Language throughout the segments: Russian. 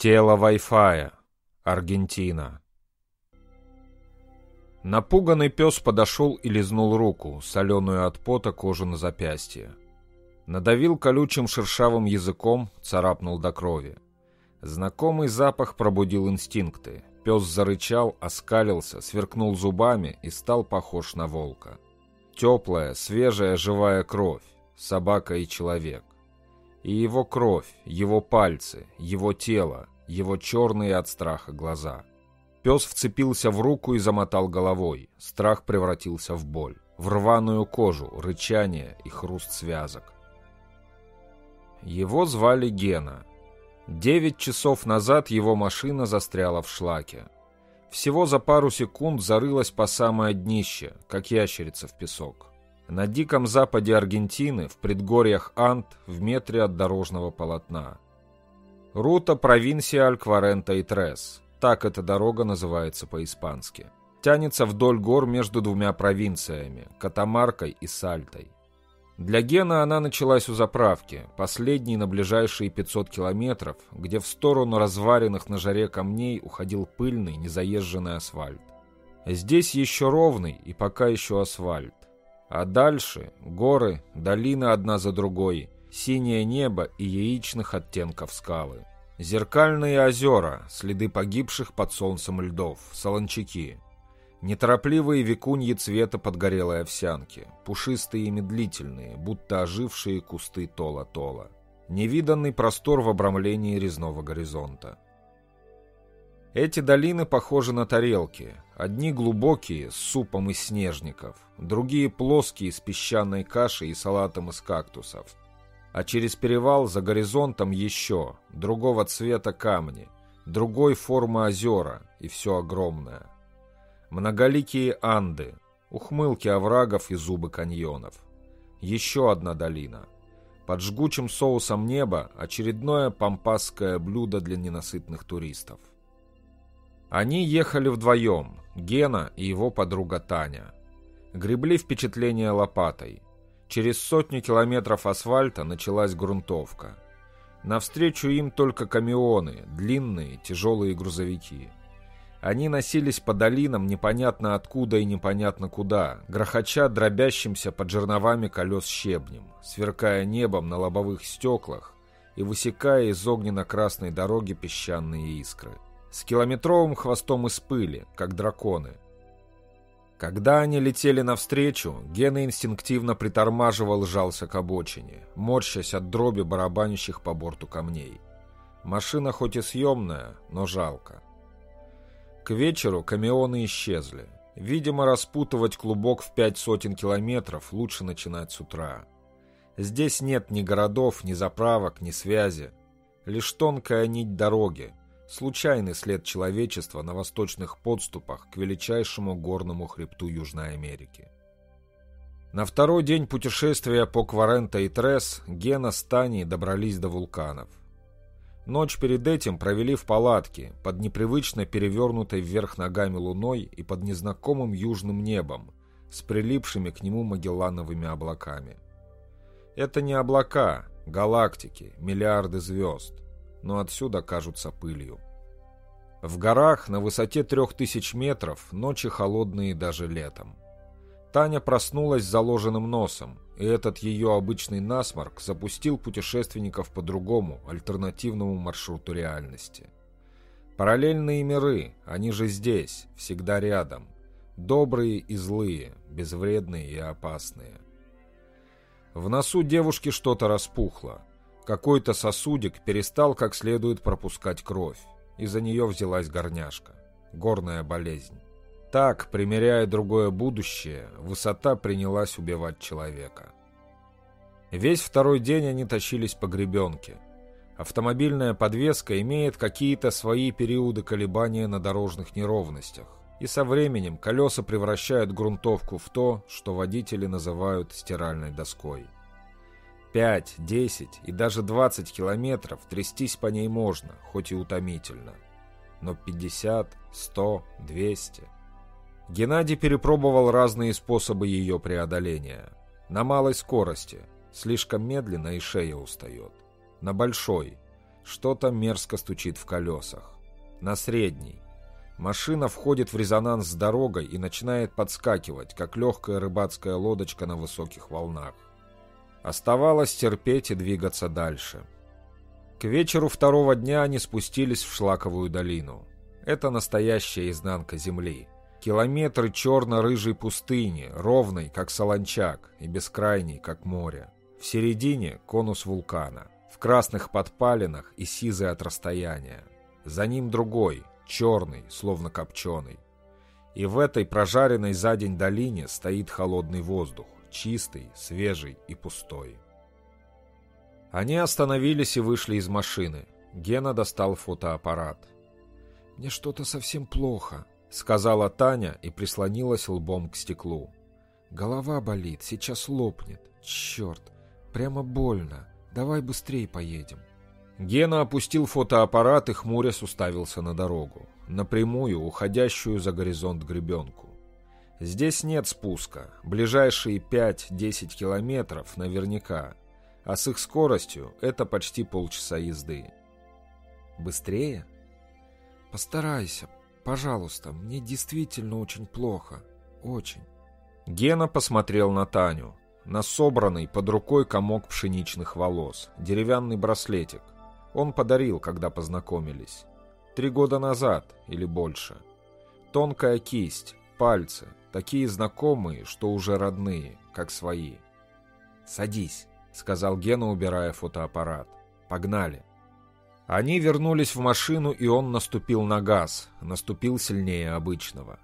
Тело Wi-Fi. Аргентина. Напуганный пес подошел и лизнул руку, соленую от пота кожу на запястье. Надавил колючим шершавым языком, царапнул до крови. Знакомый запах пробудил инстинкты. Пес зарычал, оскалился, сверкнул зубами и стал похож на волка. Теплая, свежая, живая кровь. Собака и человек. И его кровь, его пальцы, его тело, его черные от страха глаза. Пес вцепился в руку и замотал головой. Страх превратился в боль, в рваную кожу, рычание и хруст связок. Его звали Гена. Девять часов назад его машина застряла в шлаке. Всего за пару секунд зарылась по самое днище, как ящерица в песок. На диком западе Аргентины, в предгорьях Ант, в метре от дорожного полотна. Рута провинция Алькварента и Трес. Так эта дорога называется по-испански. Тянется вдоль гор между двумя провинциями – Катамаркой и Сальтой. Для Гена она началась у заправки, последней на ближайшие 500 километров, где в сторону разваренных на жаре камней уходил пыльный, незаезженный асфальт. Здесь еще ровный и пока еще асфальт. А дальше горы, долины одна за другой, синее небо и яичных оттенков скалы. Зеркальные озера, следы погибших под солнцем льдов, солончаки. Неторопливые викуньи цвета подгорелой овсянки, пушистые и медлительные, будто ожившие кусты тола-тола. Невиданный простор в обрамлении резного горизонта. Эти долины похожи на тарелки. Одни глубокие, с супом из снежников, другие плоские, с песчаной кашей и салатом из кактусов. А через перевал за горизонтом еще, другого цвета камни, другой формы озера, и все огромное. Многоликие Анды, ухмылки оврагов и зубы каньонов. Еще одна долина. Под жгучим соусом неба очередное пампасское блюдо для ненасытных туристов. Они ехали вдвоем, Гена и его подруга Таня. Гребли впечатление лопатой. Через сотню километров асфальта началась грунтовка. Навстречу им только камионы, длинные, тяжелые грузовики. Они носились по долинам непонятно откуда и непонятно куда, грохоча дробящимся под жерновами колес щебнем, сверкая небом на лобовых стеклах и высекая из огненно-красной дороги песчаные искры с километровым хвостом из пыли, как драконы. Когда они летели навстречу, Гена инстинктивно притормаживал жался к обочине, морщась от дроби барабанящих по борту камней. Машина хоть и съемная, но жалко. К вечеру камионы исчезли. Видимо, распутывать клубок в пять сотен километров лучше начинать с утра. Здесь нет ни городов, ни заправок, ни связи. Лишь тонкая нить дороги, случайный след человечества на восточных подступах к величайшему горному хребту Южной Америки. На второй день путешествия по Кварента и Трес Гена с Таней добрались до вулканов. Ночь перед этим провели в палатке, под непривычно перевернутой вверх ногами луной и под незнакомым южным небом, с прилипшими к нему магеллановыми облаками. Это не облака, галактики, миллиарды звезд – но отсюда кажутся пылью. В горах на высоте трех тысяч метров ночи холодные даже летом. Таня проснулась с заложенным носом, и этот ее обычный насморк запустил путешественников по другому, альтернативному маршруту реальности. Параллельные миры, они же здесь, всегда рядом. Добрые и злые, безвредные и опасные. В носу девушки что-то распухло. Какой-то сосудик перестал как следует пропускать кровь. Из-за нее взялась горняшка. Горная болезнь. Так, примеряя другое будущее, высота принялась убивать человека. Весь второй день они тащились по гребенке. Автомобильная подвеска имеет какие-то свои периоды колебания на дорожных неровностях. И со временем колеса превращают грунтовку в то, что водители называют стиральной доской. 5, 10 и даже 20 километров трястись по ней можно, хоть и утомительно. Но 50, 100, 200... Геннадий перепробовал разные способы ее преодоления. На малой скорости, слишком медленно и шея устает. На большой, Что-то мерзко стучит в колесах. На средней. Машина входит в резонанс с дорогой и начинает подскакивать, как легкая рыбацкая лодочка на высоких волнах. Оставалось терпеть и двигаться дальше. К вечеру второго дня они спустились в Шлаковую долину. Это настоящая изнанка земли. Километры черно-рыжей пустыни, ровной, как солончак, и бескрайней, как море. В середине конус вулкана, в красных подпалинах и сизый от расстояния. За ним другой, черный, словно копченый. И в этой прожаренной за день долине стоит холодный воздух, чистый, свежий и пустой. Они остановились и вышли из машины. Гена достал фотоаппарат. «Мне что-то совсем плохо», — сказала Таня и прислонилась лбом к стеклу. «Голова болит, сейчас лопнет. Черт, Прямо больно. Давай быстрее поедем. Гена опустил фотоаппарат и хмурясь уставился на дорогу, напрямую уходящую за горизонт гребенку. Здесь нет спуска, ближайшие 5-10 километров наверняка, а с их скоростью это почти полчаса езды. Быстрее? Постарайся, пожалуйста, мне действительно очень плохо, очень. Гена посмотрел на Таню, на собранный под рукой комок пшеничных волос, деревянный браслетик. Он подарил, когда познакомились. Три года назад или больше. Тонкая кисть, пальцы, такие знакомые, что уже родные, как свои. «Садись», — сказал Гена, убирая фотоаппарат. «Погнали». Они вернулись в машину, и он наступил на газ, наступил сильнее обычного.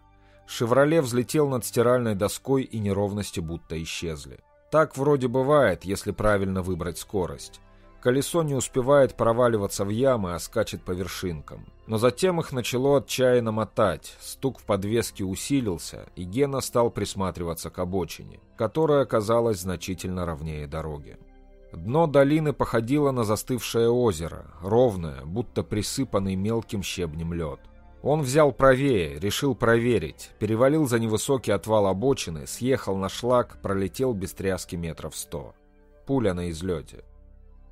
«Шевроле» взлетел над стиральной доской, и неровности будто исчезли. Так вроде бывает, если правильно выбрать скорость. Колесо не успевает проваливаться в ямы, а скачет по вершинкам. Но затем их начало отчаянно мотать, стук в подвеске усилился, и Гена стал присматриваться к обочине, которая оказалась значительно ровнее дороги. Дно долины походило на застывшее озеро, ровное, будто присыпанный мелким щебнем лед. Он взял правее, решил проверить, перевалил за невысокий отвал обочины, съехал на шлак, пролетел без тряски метров сто. Пуля на излете.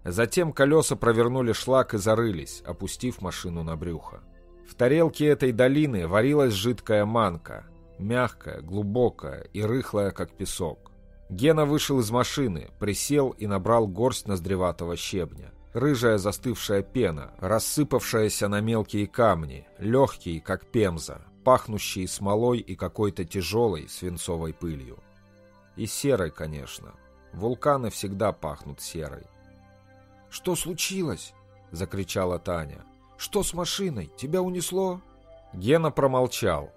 Затем колеса провернули шлак и зарылись, опустив машину на брюхо. В тарелке этой долины варилась жидкая манка, мягкая, глубокая и рыхлая, как песок. Гена вышел из машины, присел и набрал горсть ноздреватого щебня рыжая застывшая пена, рассыпавшаяся на мелкие камни, легкие, как пемза, пахнущие смолой и какой-то тяжелой свинцовой пылью. И серой, конечно. Вулканы всегда пахнут серой. «Что случилось?» — закричала Таня. «Что с машиной? Тебя унесло?» Гена промолчал.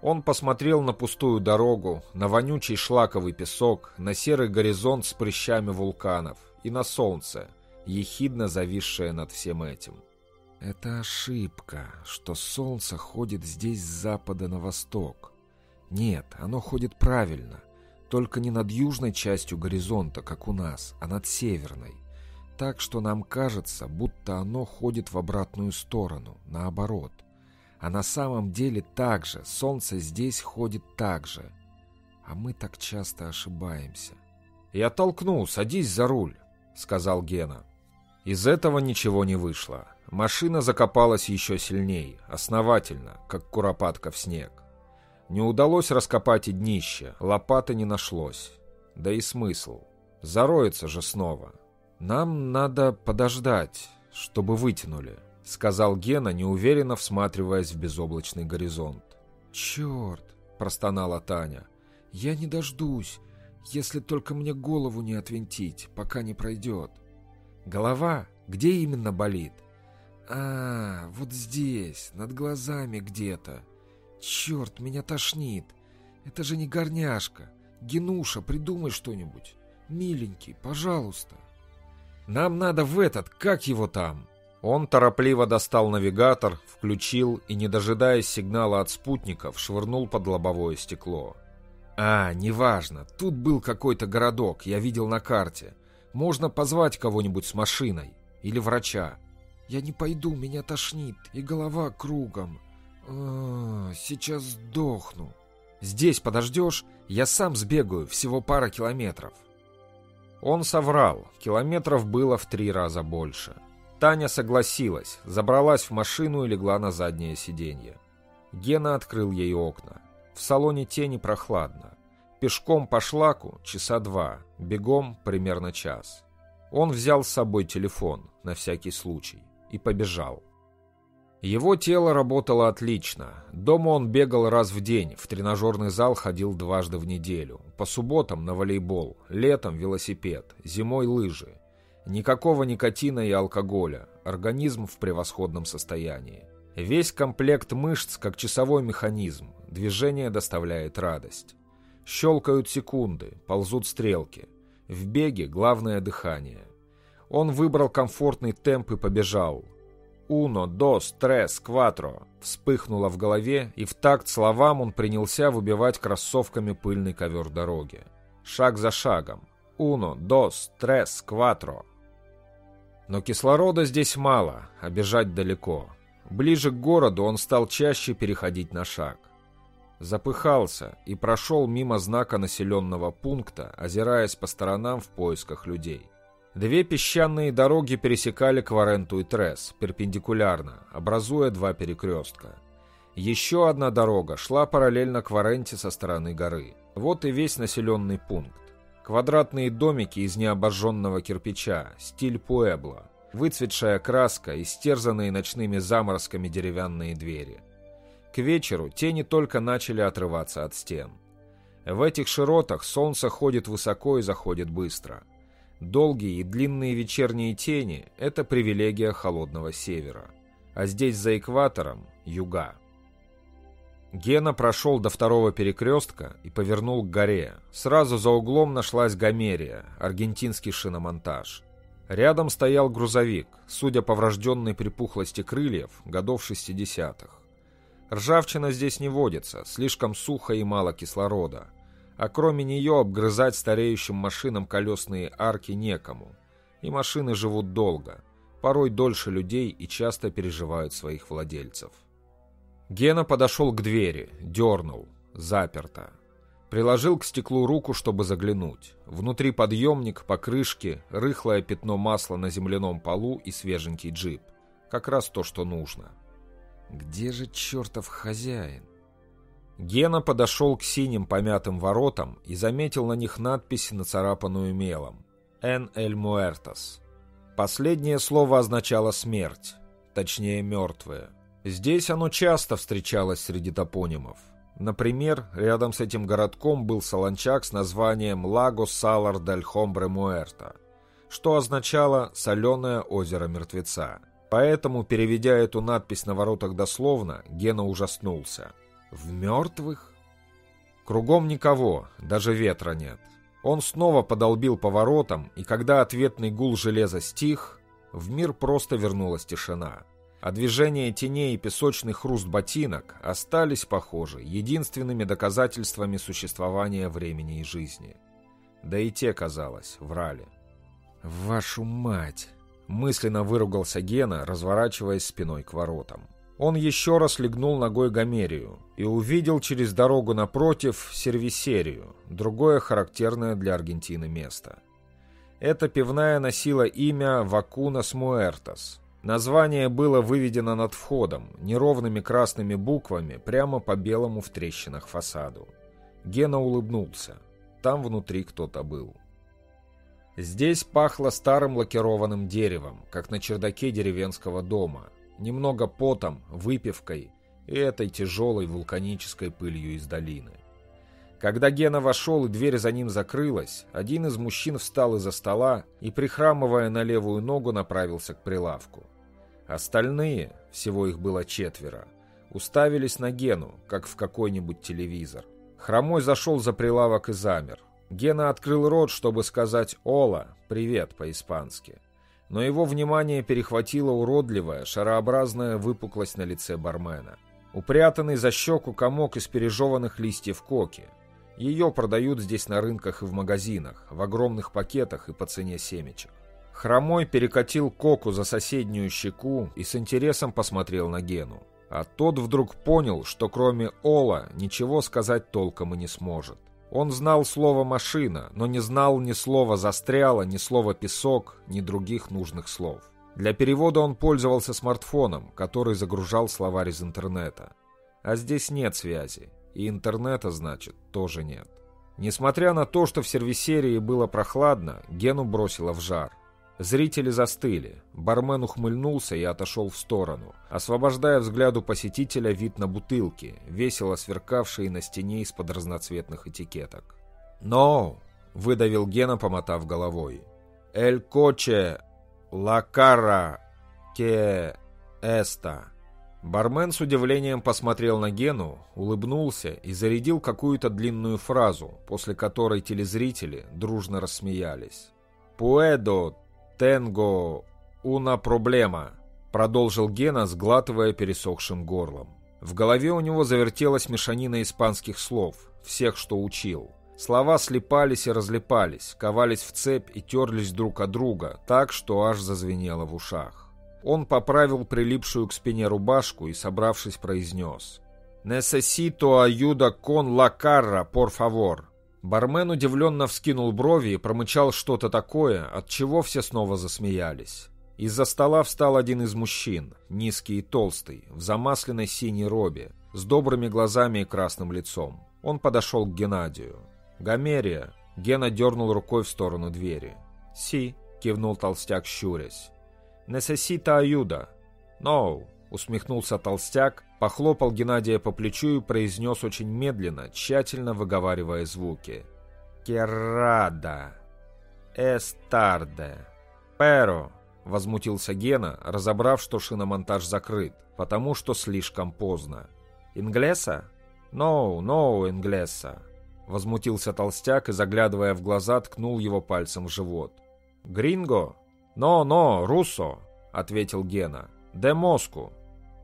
Он посмотрел на пустую дорогу, на вонючий шлаковый песок, на серый горизонт с прыщами вулканов и на солнце — ехидно зависшая над всем этим. «Это ошибка, что солнце ходит здесь с запада на восток. Нет, оно ходит правильно, только не над южной частью горизонта, как у нас, а над северной. Так что нам кажется, будто оно ходит в обратную сторону, наоборот. А на самом деле так же, солнце здесь ходит так же. А мы так часто ошибаемся. «Я толкну, садись за руль», — сказал Гена. Из этого ничего не вышло. Машина закопалась еще сильней, основательно, как куропатка в снег. Не удалось раскопать и днище, лопаты не нашлось. Да и смысл. Зароется же снова. Нам надо подождать, чтобы вытянули, сказал Гена, неуверенно всматриваясь в безоблачный горизонт. Черт, простонала Таня. Я не дождусь, если только мне голову не отвинтить, пока не пройдет. Голова? Где именно болит? А, вот здесь, над глазами где-то. Черт, меня тошнит. Это же не горняшка. Генуша, придумай что-нибудь. Миленький, пожалуйста. Нам надо в этот, как его там? Он торопливо достал навигатор, включил и, не дожидаясь сигнала от спутников, швырнул под лобовое стекло. А, неважно, тут был какой-то городок, я видел на карте. Можно позвать кого-нибудь с машиной. Или врача. Я не пойду, меня тошнит, и голова кругом. А, сейчас сдохну. Здесь подождешь, я сам сбегаю, всего пара километров. Он соврал, километров было в три раза больше. Таня согласилась, забралась в машину и легла на заднее сиденье. Гена открыл ей окна. В салоне тени прохладно. Пешком по шлаку часа два, бегом примерно час. Он взял с собой телефон, на всякий случай, и побежал. Его тело работало отлично. Дома он бегал раз в день, в тренажерный зал ходил дважды в неделю. По субботам на волейбол, летом велосипед, зимой лыжи. Никакого никотина и алкоголя, организм в превосходном состоянии. Весь комплект мышц как часовой механизм, движение доставляет радость. Щелкают секунды, ползут стрелки. В беге главное дыхание. Он выбрал комфортный темп и побежал. «Уно, дос, трес, кватро» вспыхнуло в голове, и в такт словам он принялся выбивать кроссовками пыльный ковер дороги. Шаг за шагом. «Уно, дос, трес, кватро». Но кислорода здесь мало, а бежать далеко. Ближе к городу он стал чаще переходить на шаг. Запыхался и прошел мимо знака населенного пункта, озираясь по сторонам в поисках людей. Две песчаные дороги пересекали Кваренту и Трес, перпендикулярно, образуя два перекрестка. Еще одна дорога шла параллельно Кваренте со стороны горы. Вот и весь населенный пункт. Квадратные домики из необожженного кирпича, стиль Пуэбло, выцветшая краска, истерзанные ночными заморозками деревянные двери. К вечеру тени только начали отрываться от стен. В этих широтах солнце ходит высоко и заходит быстро. Долгие и длинные вечерние тени – это привилегия холодного севера. А здесь за экватором – юга. Гена прошел до второго перекрестка и повернул к горе. Сразу за углом нашлась Гомерия, аргентинский шиномонтаж. Рядом стоял грузовик, судя по врожденной припухлости крыльев, годов 60-х. Ржавчина здесь не водится, слишком сухо и мало кислорода. А кроме нее обгрызать стареющим машинам колесные арки некому. И машины живут долго, порой дольше людей и часто переживают своих владельцев. Гена подошел к двери, дернул. Заперто. Приложил к стеклу руку, чтобы заглянуть. Внутри подъемник, покрышки, рыхлое пятно масла на земляном полу и свеженький джип. Как раз то, что нужно. Где же чертов хозяин? Гена подошел к синим помятым воротам и заметил на них надпись, нацарапанную мелом. «Эн эль муэртас». Последнее слово означало «смерть», точнее «мертвые». Здесь оно часто встречалось среди топонимов. Например, рядом с этим городком был солончак с названием «Лаго Салар дель Хомбре Муэрта», что означало «соленое озеро мертвеца». Поэтому, переведя эту надпись на воротах дословно, Гена ужаснулся. «В мертвых?» Кругом никого, даже ветра нет. Он снова подолбил по воротам, и когда ответный гул железа стих, в мир просто вернулась тишина а движение теней и песочный хруст ботинок остались, похоже, единственными доказательствами существования времени и жизни. Да и те, казалось, врали. «Вашу мать!» — мысленно выругался Гена, разворачиваясь спиной к воротам. Он еще раз легнул ногой Гомерию и увидел через дорогу напротив сервисерию, другое характерное для Аргентины место. Эта пивная носила имя Вакунас Муэртас, Название было выведено над входом, неровными красными буквами, прямо по белому в трещинах фасаду. Гена улыбнулся. Там внутри кто-то был. Здесь пахло старым лакированным деревом, как на чердаке деревенского дома. Немного потом, выпивкой и этой тяжелой вулканической пылью из долины. Когда Гена вошел и дверь за ним закрылась, один из мужчин встал из-за стола и, прихрамывая на левую ногу, направился к прилавку. Остальные, всего их было четверо, уставились на Гену, как в какой-нибудь телевизор. Хромой зашел за прилавок и замер. Гена открыл рот, чтобы сказать «Ола, привет» по-испански. Но его внимание перехватила уродливая, шарообразная выпуклость на лице бармена. Упрятанный за щеку комок из пережеванных листьев коки. Ее продают здесь на рынках и в магазинах, в огромных пакетах и по цене семечек. Хромой перекатил Коку за соседнюю щеку и с интересом посмотрел на Гену. А тот вдруг понял, что кроме Ола ничего сказать толком и не сможет. Он знал слово «машина», но не знал ни слова «застряла», ни слова «песок», ни других нужных слов. Для перевода он пользовался смартфоном, который загружал словарь из интернета. А здесь нет связи, и интернета, значит, тоже нет. Несмотря на то, что в сервисерии было прохладно, Гену бросило в жар. Зрители застыли, бармен ухмыльнулся и отошел в сторону, освобождая взгляду посетителя вид на бутылки, весело сверкавшие на стене из-под разноцветных этикеток. «Но!» — выдавил Гена, помотав головой. «Эль коче ла кара ке эста». Бармен с удивлением посмотрел на Гену, улыбнулся и зарядил какую-то длинную фразу, после которой телезрители дружно рассмеялись. «Пуэдо тенго уна проблема», — продолжил Гена, сглатывая пересохшим горлом. В голове у него завертелась мешанина испанских слов, всех, что учил. Слова слипались и разлипались, ковались в цепь и терлись друг от друга, так, что аж зазвенело в ушах. Он поправил прилипшую к спине рубашку и, собравшись, произнес. «Necesito ayuda con la cara, por favor». Бармен удивленно вскинул брови и промычал что-то такое, от чего все снова засмеялись. Из-за стола встал один из мужчин, низкий и толстый, в замасленной синей робе, с добрыми глазами и красным лицом. Он подошел к Геннадию. «Гомерия!» Гена дернул рукой в сторону двери. «Си!» — кивнул толстяк, щурясь. «Несесита аюда». «Ноу», — усмехнулся толстяк, похлопал Геннадия по плечу и произнес очень медленно, тщательно выговаривая звуки. «Керрада. Эстарде. Перо», — возмутился Гена, разобрав, что шиномонтаж закрыт, потому что слишком поздно. «Инглеса? Ноу, ноу, инглеса», — возмутился толстяк и, заглядывая в глаза, ткнул его пальцем в живот. «Гринго?» «Но-но, Руссо!» — ответил Гена. «Де Моску!»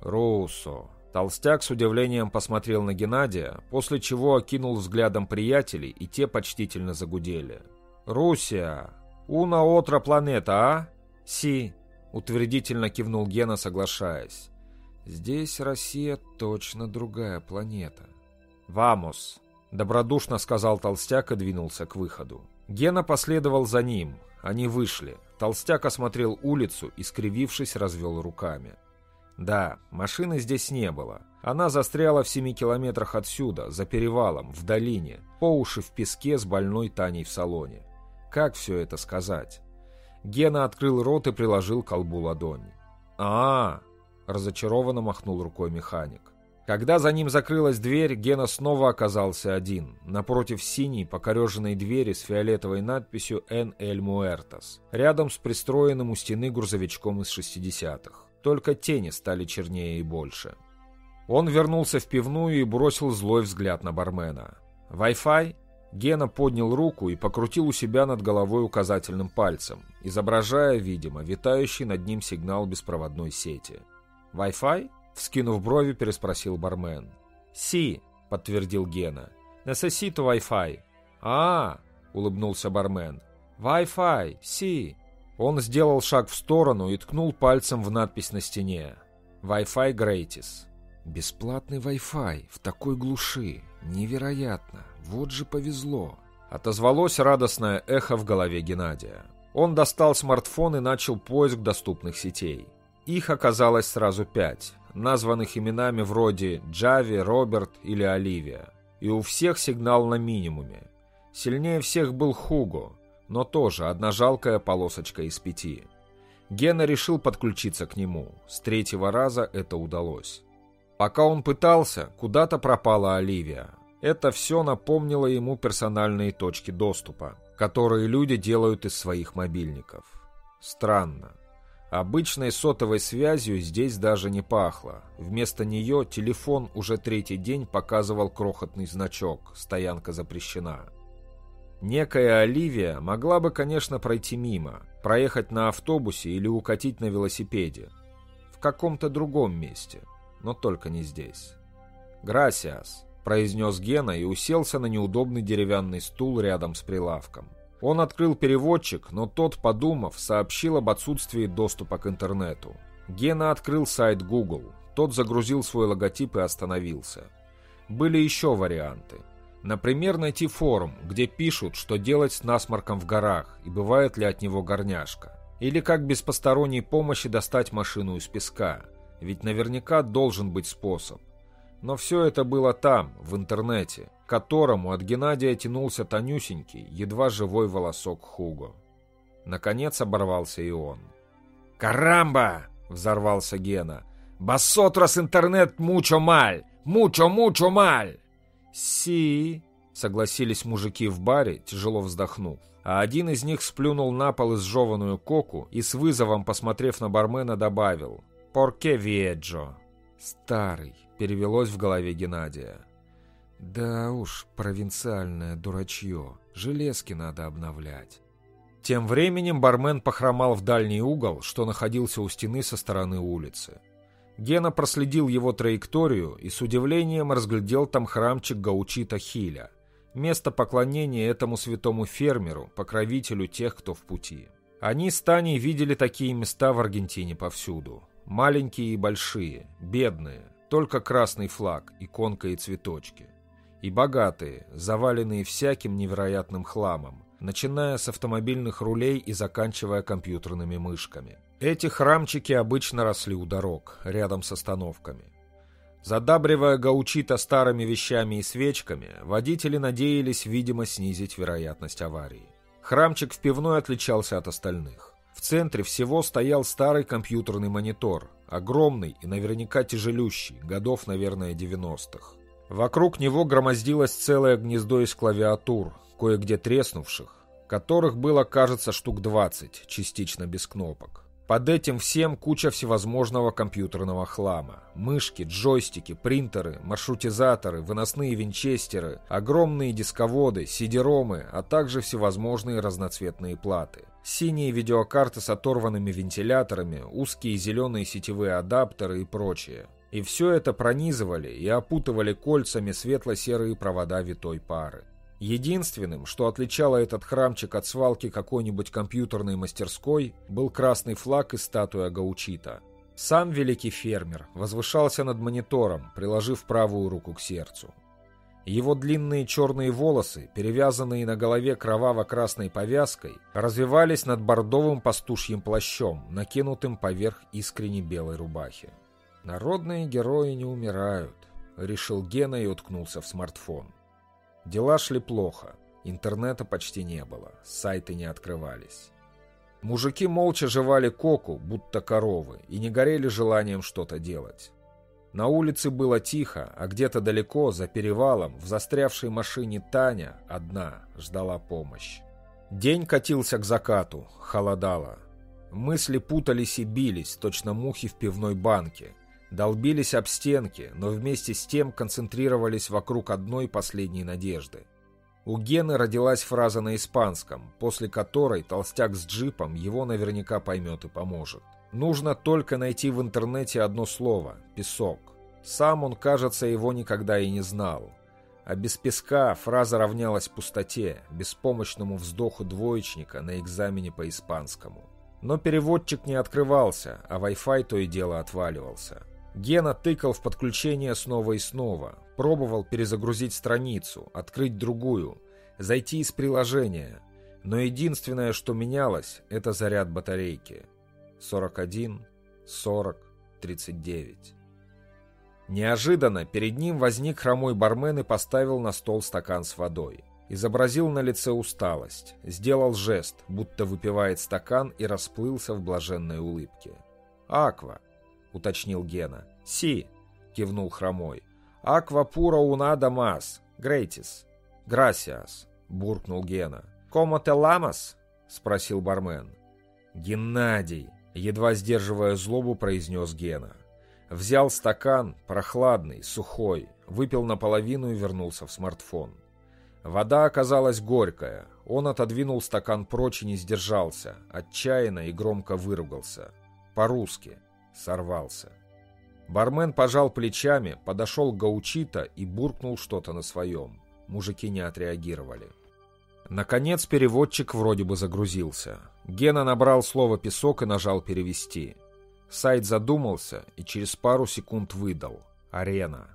«Руссо!» Толстяк с удивлением посмотрел на Геннадия, после чего окинул взглядом приятелей, и те почтительно загудели. «Руссия! Уна отра планета, а?» «Си!» — утвердительно кивнул Гена, соглашаясь. «Здесь Россия точно другая планета». «Вамос!» — добродушно сказал толстяк и двинулся к выходу. Гена последовал за ним. Они вышли. Толстяк осмотрел улицу и, скривившись, развел руками. Да, машины здесь не было. Она застряла в семи километрах отсюда, за перевалом, в долине, по уши в песке с больной Таней в салоне. Как все это сказать? Гена открыл рот и приложил колбу ладонь. а, -а, -а разочарованно махнул рукой механик. Когда за ним закрылась дверь, Гена снова оказался один, напротив синей покореженной двери с фиолетовой надписью «Н. Эль Муэртас», рядом с пристроенным у стены грузовичком из 60-х. Только тени стали чернее и больше. Он вернулся в пивную и бросил злой взгляд на бармена. «Вай-фай?» Гена поднял руку и покрутил у себя над головой указательным пальцем, изображая, видимо, витающий над ним сигнал беспроводной сети. «Вай-фай?» Вскинув брови, переспросил бармен. «Си», — подтвердил Гена. «Necesito Wi-Fi». «А, — улыбнулся бармен. «Wi-Fi, си». Он сделал шаг в сторону и ткнул пальцем в надпись на стене. «Wi-Fi Gratis». «Бесплатный Wi-Fi в такой глуши. Невероятно. Вот же повезло». Отозвалось радостное эхо в голове Геннадия. Он достал смартфон и начал поиск доступных сетей. Их оказалось сразу пять названных именами вроде Джави, Роберт или Оливия. И у всех сигнал на минимуме. Сильнее всех был Хуго, но тоже одна жалкая полосочка из пяти. Гена решил подключиться к нему. С третьего раза это удалось. Пока он пытался, куда-то пропала Оливия. Это все напомнило ему персональные точки доступа, которые люди делают из своих мобильников. Странно. Обычной сотовой связью здесь даже не пахло. Вместо нее телефон уже третий день показывал крохотный значок «Стоянка запрещена». Некая Оливия могла бы, конечно, пройти мимо, проехать на автобусе или укатить на велосипеде. В каком-то другом месте, но только не здесь. «Грасиас», — произнес Гена и уселся на неудобный деревянный стул рядом с прилавком. Он открыл переводчик, но тот, подумав, сообщил об отсутствии доступа к интернету. Гена открыл сайт Google. Тот загрузил свой логотип и остановился. Были еще варианты. Например, найти форум, где пишут, что делать с насморком в горах и бывает ли от него горняшка. Или как без посторонней помощи достать машину из песка. Ведь наверняка должен быть способ. Но все это было там, в интернете, к которому от Геннадия тянулся тонюсенький, едва живой волосок Хуго. Наконец оборвался и он. «Карамба!» — взорвался Гена. «Басотрос интернет мучо маль! Мучо-мучо маль!» «Си!» — согласились мужики в баре, тяжело вздохнув. А один из них сплюнул на пол изжеванную коку и с вызовом, посмотрев на бармена, добавил «Порке веджо?» «Старый», — перевелось в голове Геннадия. «Да уж, провинциальное дурачье. Железки надо обновлять». Тем временем бармен похромал в дальний угол, что находился у стены со стороны улицы. Гена проследил его траекторию и с удивлением разглядел там храмчик Гаучита Хиля, место поклонения этому святому фермеру, покровителю тех, кто в пути. Они с Таней видели такие места в Аргентине повсюду. Маленькие и большие, бедные, только красный флаг, иконка и цветочки. И богатые, заваленные всяким невероятным хламом, начиная с автомобильных рулей и заканчивая компьютерными мышками. Эти храмчики обычно росли у дорог, рядом с остановками. Задабривая гаучита старыми вещами и свечками, водители надеялись, видимо, снизить вероятность аварии. Храмчик в пивной отличался от остальных. В центре всего стоял старый компьютерный монитор, огромный и наверняка тяжелющий, годов, наверное, 90-х. Вокруг него громоздилось целое гнездо из клавиатур, кое-где треснувших, которых было, кажется, штук 20, частично без кнопок. Под этим всем куча всевозможного компьютерного хлама. Мышки, джойстики, принтеры, маршрутизаторы, выносные винчестеры, огромные дисководы, сидеромы, а также всевозможные разноцветные платы. Синие видеокарты с оторванными вентиляторами, узкие зеленые сетевые адаптеры и прочее. И все это пронизывали и опутывали кольцами светло-серые провода витой пары. Единственным, что отличало этот храмчик от свалки какой-нибудь компьютерной мастерской, был красный флаг и статуя Гаучита. Сам великий фермер возвышался над монитором, приложив правую руку к сердцу. Его длинные черные волосы, перевязанные на голове кроваво-красной повязкой, развивались над бордовым пастушьим плащом, накинутым поверх искренне белой рубахи. «Народные герои не умирают», — решил Гена и уткнулся в смартфон. Дела шли плохо, интернета почти не было, сайты не открывались. Мужики молча жевали коку, будто коровы, и не горели желанием что-то делать. На улице было тихо, а где-то далеко, за перевалом, в застрявшей машине Таня, одна, ждала помощь. День катился к закату, холодало. Мысли путались и бились, точно мухи в пивной банке, долбились об стенки, но вместе с тем концентрировались вокруг одной последней надежды. У Гены родилась фраза на испанском, после которой толстяк с джипом его наверняка поймет и поможет. Нужно только найти в интернете одно слово – «песок». Сам он, кажется, его никогда и не знал. А без песка фраза равнялась пустоте, беспомощному вздоху двоечника на экзамене по испанскому. Но переводчик не открывался, а Wi-Fi то и дело отваливался. Гена тыкал в подключение снова и снова, пробовал перезагрузить страницу, открыть другую, зайти из приложения. Но единственное, что менялось, это заряд батарейки. 41, 40, 39. Неожиданно перед ним возник хромой бармен и поставил на стол стакан с водой. Изобразил на лице усталость, сделал жест, будто выпивает стакан и расплылся в блаженной улыбке. «Аква», — уточнил Гена. «Си», — кивнул Хромой. «Аква пура унада мас. Грейтис». «Грасиас», — буркнул Гена. «Комо те ламас?» — спросил бармен. «Геннадий», — едва сдерживая злобу, произнес Гена. Взял стакан, прохладный, сухой, выпил наполовину и вернулся в смартфон. Вода оказалась горькая. Он отодвинул стакан прочь и не сдержался, отчаянно и громко выругался. По-русски сорвался. Бармен пожал плечами, подошел к Гаучита и буркнул что-то на своем. Мужики не отреагировали. Наконец переводчик вроде бы загрузился. Гена набрал слово «песок» и нажал «перевести». Сайт задумался и через пару секунд выдал. «Арена».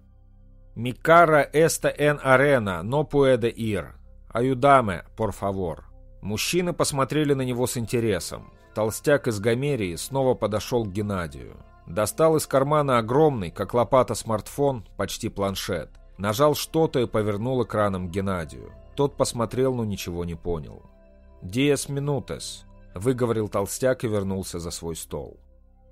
«Микара эста эн арена, но пуэде ир. Аюдаме, пор фавор». Мужчины посмотрели на него с интересом. Толстяк из Гомерии снова подошел к Геннадию. Достал из кармана огромный, как лопата, смартфон, почти планшет. Нажал что-то и повернул экраном Геннадию. Тот посмотрел, но ничего не понял. «Диес минутес», — выговорил толстяк и вернулся за свой стол.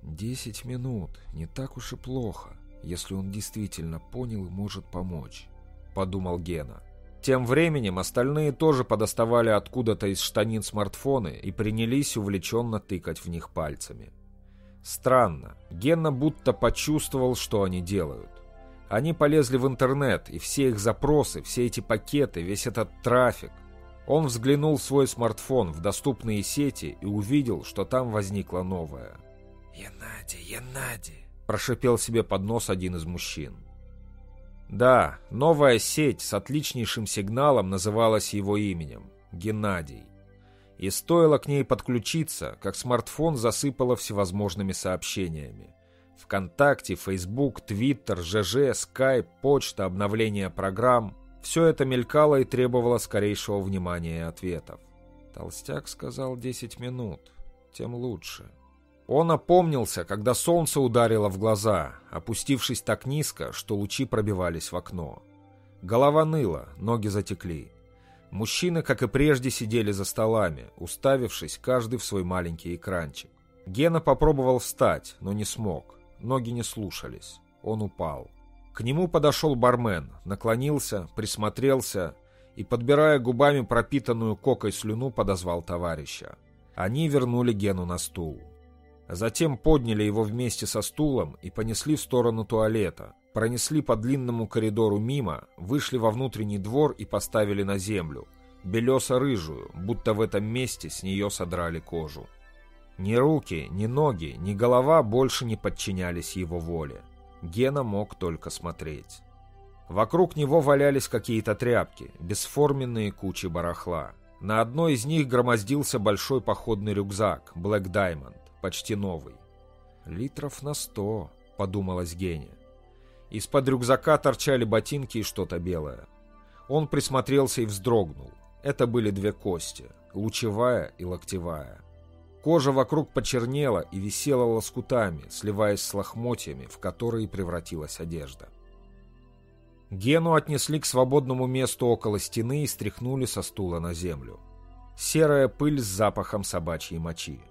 «Десять минут. Не так уж и плохо, если он действительно понял и может помочь», — подумал Гена. Тем временем остальные тоже подоставали откуда-то из штанин смартфоны и принялись увлеченно тыкать в них пальцами. Странно, Гена будто почувствовал, что они делают. Они полезли в интернет, и все их запросы, все эти пакеты, весь этот трафик. Он взглянул в свой смартфон в доступные сети и увидел, что там возникло новое. «Янади, Янади!» – прошипел себе под нос один из мужчин. Да, новая сеть с отличнейшим сигналом называлась его именем – Геннадий. И стоило к ней подключиться, как смартфон засыпало всевозможными сообщениями. Вконтакте, Фейсбук, Твиттер, ЖЖ, Скайп, почта, обновление программ – все это мелькало и требовало скорейшего внимания и ответов. Толстяк сказал 10 минут, тем лучше. Он опомнился, когда солнце ударило в глаза, опустившись так низко, что лучи пробивались в окно. Голова ныла, ноги затекли. Мужчины, как и прежде, сидели за столами, уставившись каждый в свой маленький экранчик. Гена попробовал встать, но не смог. Ноги не слушались. Он упал. К нему подошел бармен, наклонился, присмотрелся и, подбирая губами пропитанную кокой слюну, подозвал товарища. Они вернули Гену на стул. Затем подняли его вместе со стулом и понесли в сторону туалета. Пронесли по длинному коридору мимо, вышли во внутренний двор и поставили на землю. Белесо-рыжую, будто в этом месте с нее содрали кожу. Ни руки, ни ноги, ни голова больше не подчинялись его воле. Гена мог только смотреть. Вокруг него валялись какие-то тряпки, бесформенные кучи барахла. На одной из них громоздился большой походный рюкзак Black Diamond почти новый. «Литров на сто», — подумалась Гене. Из-под рюкзака торчали ботинки и что-то белое. Он присмотрелся и вздрогнул. Это были две кости, лучевая и локтевая. Кожа вокруг почернела и висела лоскутами, сливаясь с лохмотьями, в которые превратилась одежда. Гену отнесли к свободному месту около стены и стряхнули со стула на землю. Серая пыль с запахом собачьей мочи.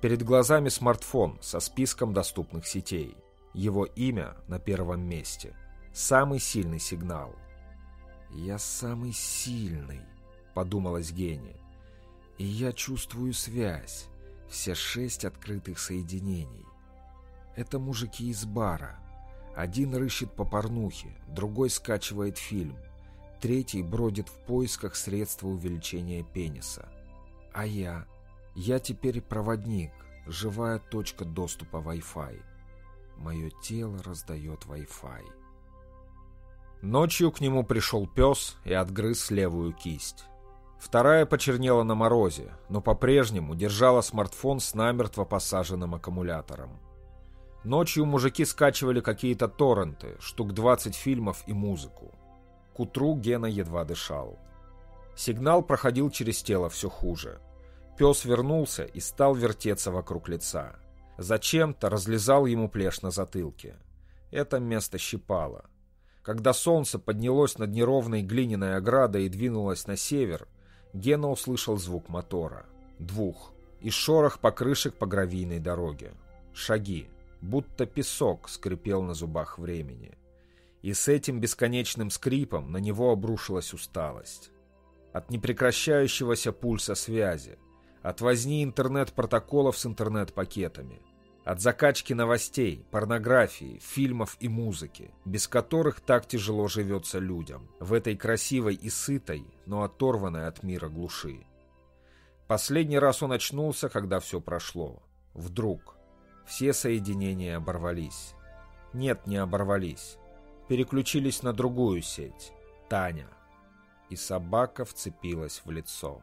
Перед глазами смартфон со списком доступных сетей. Его имя на первом месте. Самый сильный сигнал. «Я самый сильный», — подумалась Гене. «И я чувствую связь. Все шесть открытых соединений. Это мужики из бара. Один рыщет по порнухе, другой скачивает фильм, третий бродит в поисках средства увеличения пениса. А я... Я теперь проводник, живая точка доступа Wi-Fi. Мое тело раздает Wi-Fi. Ночью к нему пришел пес и отгрыз левую кисть. Вторая почернела на морозе, но по-прежнему держала смартфон с намертво посаженным аккумулятором. Ночью мужики скачивали какие-то торренты, штук 20 фильмов и музыку. К утру Гена едва дышал. Сигнал проходил через тело все хуже. Пес вернулся и стал вертеться вокруг лица. Зачем-то разлезал ему плешь на затылке. Это место щипало. Когда солнце поднялось над неровной глиняной оградой и двинулось на север, Гена услышал звук мотора. Двух. И шорох покрышек по гравийной дороге. Шаги. Будто песок скрипел на зубах времени. И с этим бесконечным скрипом на него обрушилась усталость. От непрекращающегося пульса связи, от возни интернет-протоколов с интернет-пакетами. От закачки новостей, порнографии, фильмов и музыки, без которых так тяжело живется людям, в этой красивой и сытой, но оторванной от мира глуши. Последний раз он очнулся, когда все прошло. Вдруг. Все соединения оборвались. Нет, не оборвались. Переключились на другую сеть. Таня. И собака вцепилась в лицо.